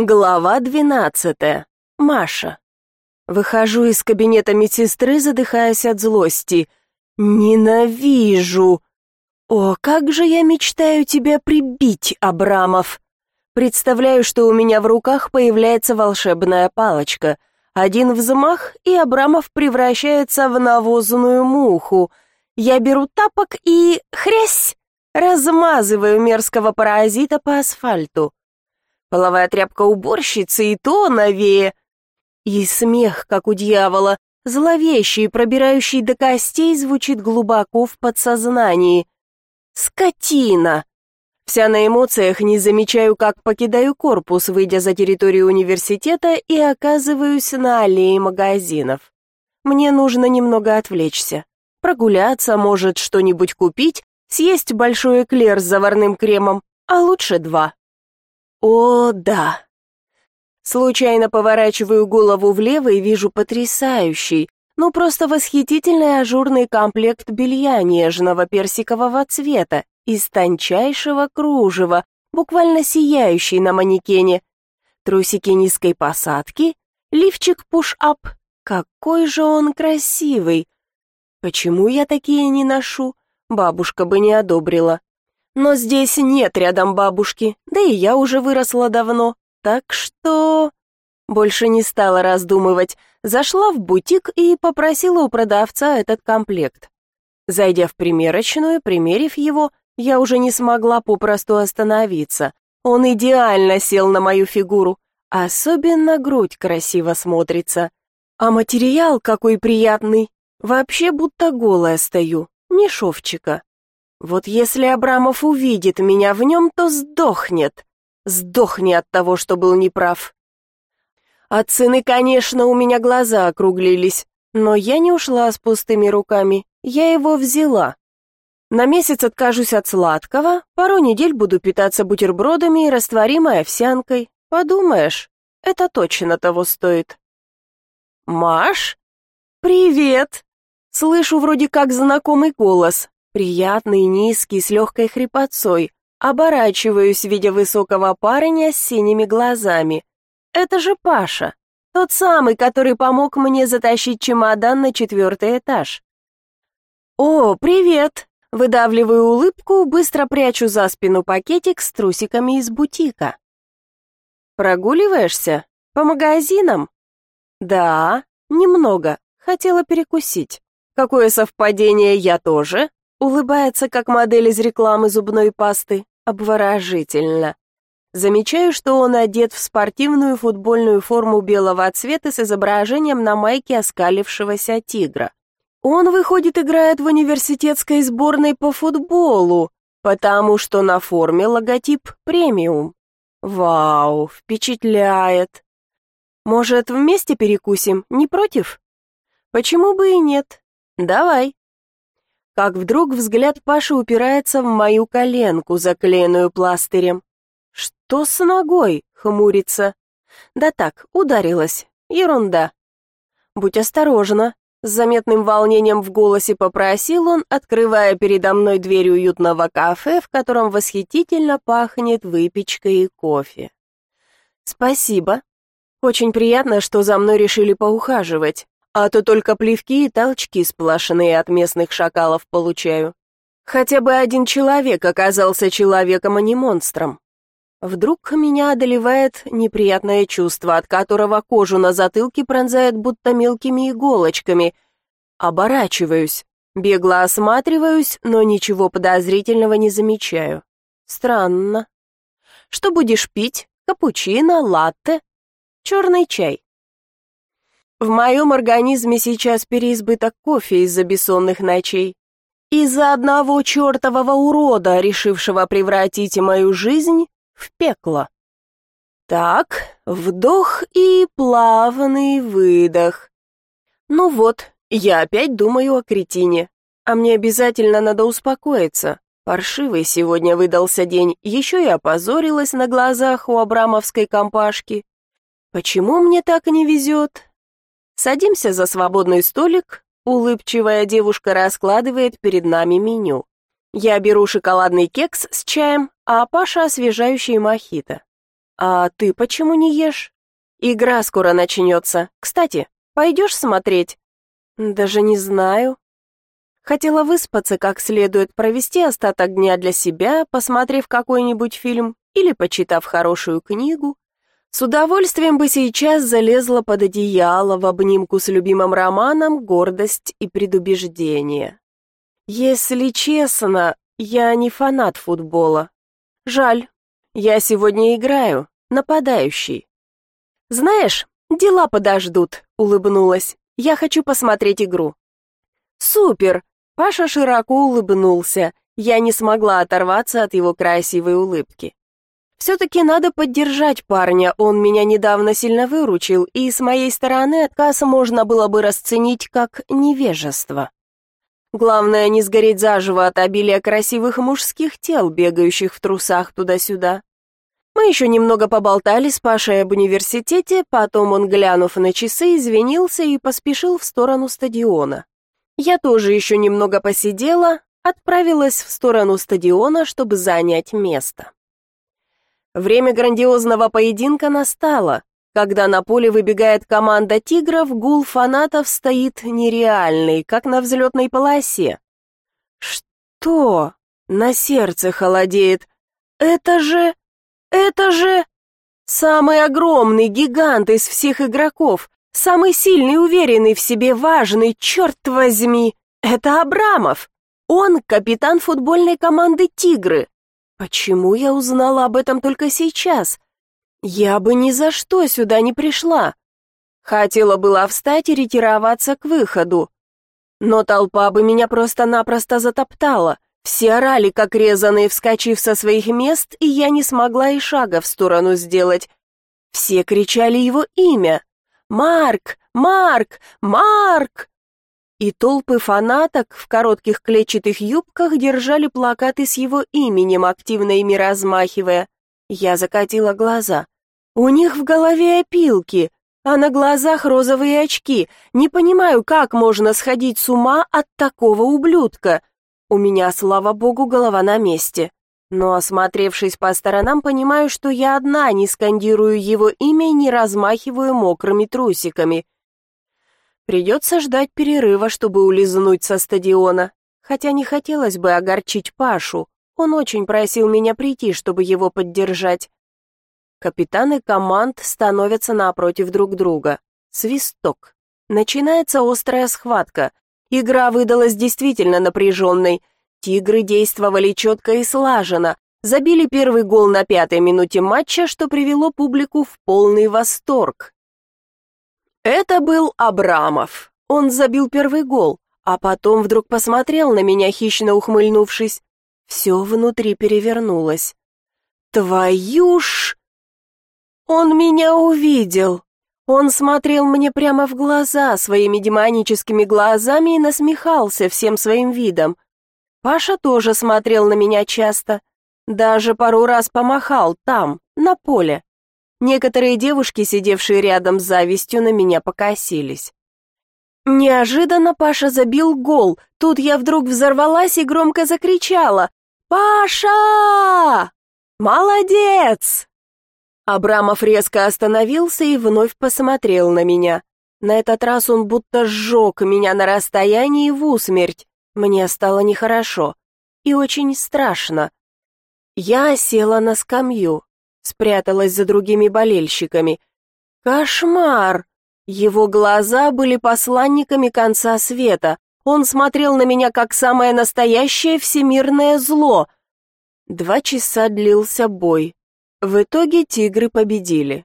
Глава двенадцатая. Маша. Выхожу из кабинета медсестры, задыхаясь от злости. Ненавижу. О, как же я мечтаю тебя прибить, Абрамов. Представляю, что у меня в руках появляется волшебная палочка. Один взмах, и Абрамов превращается в навозную муху. Я беру тапок и хрясь, размазываю мерзкого паразита по асфальту. Половая тряпка уборщицы и то новее. И смех, как у дьявола, зловещий, пробирающий до костей, звучит глубоко в подсознании. Скотина! Вся на эмоциях не замечаю, как покидаю корпус, выйдя за территорию университета и оказываюсь на аллее магазинов. Мне нужно немного отвлечься. Прогуляться, может, что-нибудь купить, съесть большой эклер с заварным кремом, а лучше два. О, да. Случайно поворачиваю голову влево и вижу потрясающий, ну просто восхитительный ажурный комплект белья нежного персикового цвета из тончайшего кружева, буквально сияющий на манекене. Трусики низкой посадки, лифчик пуш-ап. Какой же он красивый! Почему я такие не ношу? Бабушка бы не одобрила. Но здесь нет рядом бабушки, да и я уже выросла давно, так что... Больше не стала раздумывать, зашла в бутик и попросила у продавца этот комплект. Зайдя в примерочную, примерив его, я уже не смогла попросту остановиться. Он идеально сел на мою фигуру, особенно грудь красиво смотрится. А материал какой приятный, вообще будто голая стою, не шовчика. Вот если Абрамов увидит меня в нем, то сдохнет. Сдохни от того, что был неправ. От цены, конечно, у меня глаза округлились, но я не ушла с пустыми руками, я его взяла. На месяц откажусь от сладкого, пару недель буду питаться бутербродами и растворимой овсянкой. Подумаешь, это точно того стоит. «Маш? Привет!» Слышу вроде как знакомый голос, Приятный, низкий, с легкой хрипотцой. Оборачиваюсь, видя высокого парня с синими глазами. Это же Паша, тот самый, который помог мне затащить чемодан на четвертый этаж. «О, привет!» Выдавливаю улыбку, быстро прячу за спину пакетик с трусиками из бутика. «Прогуливаешься? По магазинам?» «Да, немного. Хотела перекусить. Какое совпадение, я тоже?» Улыбается, как модель из рекламы зубной пасты. Обворожительно. Замечаю, что он одет в спортивную футбольную форму белого цвета с изображением на майке оскалившегося тигра. Он, выходит, играет в университетской сборной по футболу, потому что на форме логотип «Премиум». Вау, впечатляет. Может, вместе перекусим, не против? Почему бы и нет? Давай как вдруг взгляд Паши упирается в мою коленку, заклеенную пластырем. «Что с ногой?» — хмурится. «Да так, ударилась. Ерунда». «Будь осторожна», — с заметным волнением в голосе попросил он, открывая передо мной дверь уютного кафе, в котором восхитительно пахнет выпечкой и кофе. «Спасибо. Очень приятно, что за мной решили поухаживать а то только плевки и толчки сплошные от местных шакалов получаю. Хотя бы один человек оказался человеком, а не монстром. Вдруг меня одолевает неприятное чувство, от которого кожу на затылке пронзает будто мелкими иголочками. Оборачиваюсь, бегло осматриваюсь, но ничего подозрительного не замечаю. Странно. Что будешь пить? Капучино, латте? Черный чай. В моем организме сейчас переизбыток кофе из-за бессонных ночей. Из-за одного чертового урода, решившего превратить мою жизнь в пекло. Так, вдох и плавный выдох. Ну вот, я опять думаю о кретине. А мне обязательно надо успокоиться. Паршивый сегодня выдался день, еще и опозорилась на глазах у абрамовской компашки. Почему мне так не везет? Садимся за свободный столик, улыбчивая девушка раскладывает перед нами меню. Я беру шоколадный кекс с чаем, а Паша освежающий мохито. «А ты почему не ешь?» «Игра скоро начнется. Кстати, пойдешь смотреть?» «Даже не знаю». Хотела выспаться как следует, провести остаток дня для себя, посмотрев какой-нибудь фильм или почитав хорошую книгу. С удовольствием бы сейчас залезла под одеяло в обнимку с любимым романом «Гордость и предубеждение». Если честно, я не фанат футбола. Жаль, я сегодня играю, нападающий. Знаешь, дела подождут, улыбнулась. Я хочу посмотреть игру. Супер! Паша широко улыбнулся. Я не смогла оторваться от его красивой улыбки. Все-таки надо поддержать парня, он меня недавно сильно выручил, и с моей стороны отказ можно было бы расценить как невежество. Главное, не сгореть заживо от обилия красивых мужских тел, бегающих в трусах туда-сюда. Мы еще немного поболтали с Пашей об университете, потом он, глянув на часы, извинился и поспешил в сторону стадиона. Я тоже еще немного посидела, отправилась в сторону стадиона, чтобы занять место. Время грандиозного поединка настало. Когда на поле выбегает команда «Тигров», гул фанатов стоит нереальный, как на взлетной полосе. Что? На сердце холодеет. Это же... это же... Самый огромный гигант из всех игроков, самый сильный, уверенный в себе, важный, черт возьми, это Абрамов. Он капитан футбольной команды «Тигры». Почему я узнала об этом только сейчас? Я бы ни за что сюда не пришла. Хотела была встать и ретироваться к выходу. Но толпа бы меня просто-напросто затоптала. Все орали, как резаные, вскочив со своих мест, и я не смогла и шага в сторону сделать. Все кричали его имя. «Марк! Марк! Марк!» И толпы фанаток в коротких клетчатых юбках держали плакаты с его именем, активно ими размахивая. Я закатила глаза. У них в голове опилки, а на глазах розовые очки. Не понимаю, как можно сходить с ума от такого ублюдка. У меня, слава богу, голова на месте. Но, осмотревшись по сторонам, понимаю, что я одна не скандирую его имя и не размахиваю мокрыми трусиками. Придется ждать перерыва, чтобы улизнуть со стадиона. Хотя не хотелось бы огорчить Пашу. Он очень просил меня прийти, чтобы его поддержать. Капитаны команд становятся напротив друг друга. Свисток. Начинается острая схватка. Игра выдалась действительно напряженной. Тигры действовали четко и слаженно. Забили первый гол на пятой минуте матча, что привело публику в полный восторг. Это был Абрамов. Он забил первый гол, а потом вдруг посмотрел на меня, хищно ухмыльнувшись. Все внутри перевернулось. «Твою ж...» Он меня увидел. Он смотрел мне прямо в глаза своими демоническими глазами и насмехался всем своим видом. Паша тоже смотрел на меня часто. Даже пару раз помахал там, на поле. Некоторые девушки, сидевшие рядом с завистью, на меня покосились. Неожиданно Паша забил гол. Тут я вдруг взорвалась и громко закричала «Паша! Молодец!» Абрамов резко остановился и вновь посмотрел на меня. На этот раз он будто сжег меня на расстоянии в усмерть. Мне стало нехорошо и очень страшно. Я села на скамью спряталась за другими болельщиками. Кошмар! Его глаза были посланниками конца света. Он смотрел на меня как самое настоящее всемирное зло. Два часа длился бой. В итоге тигры победили.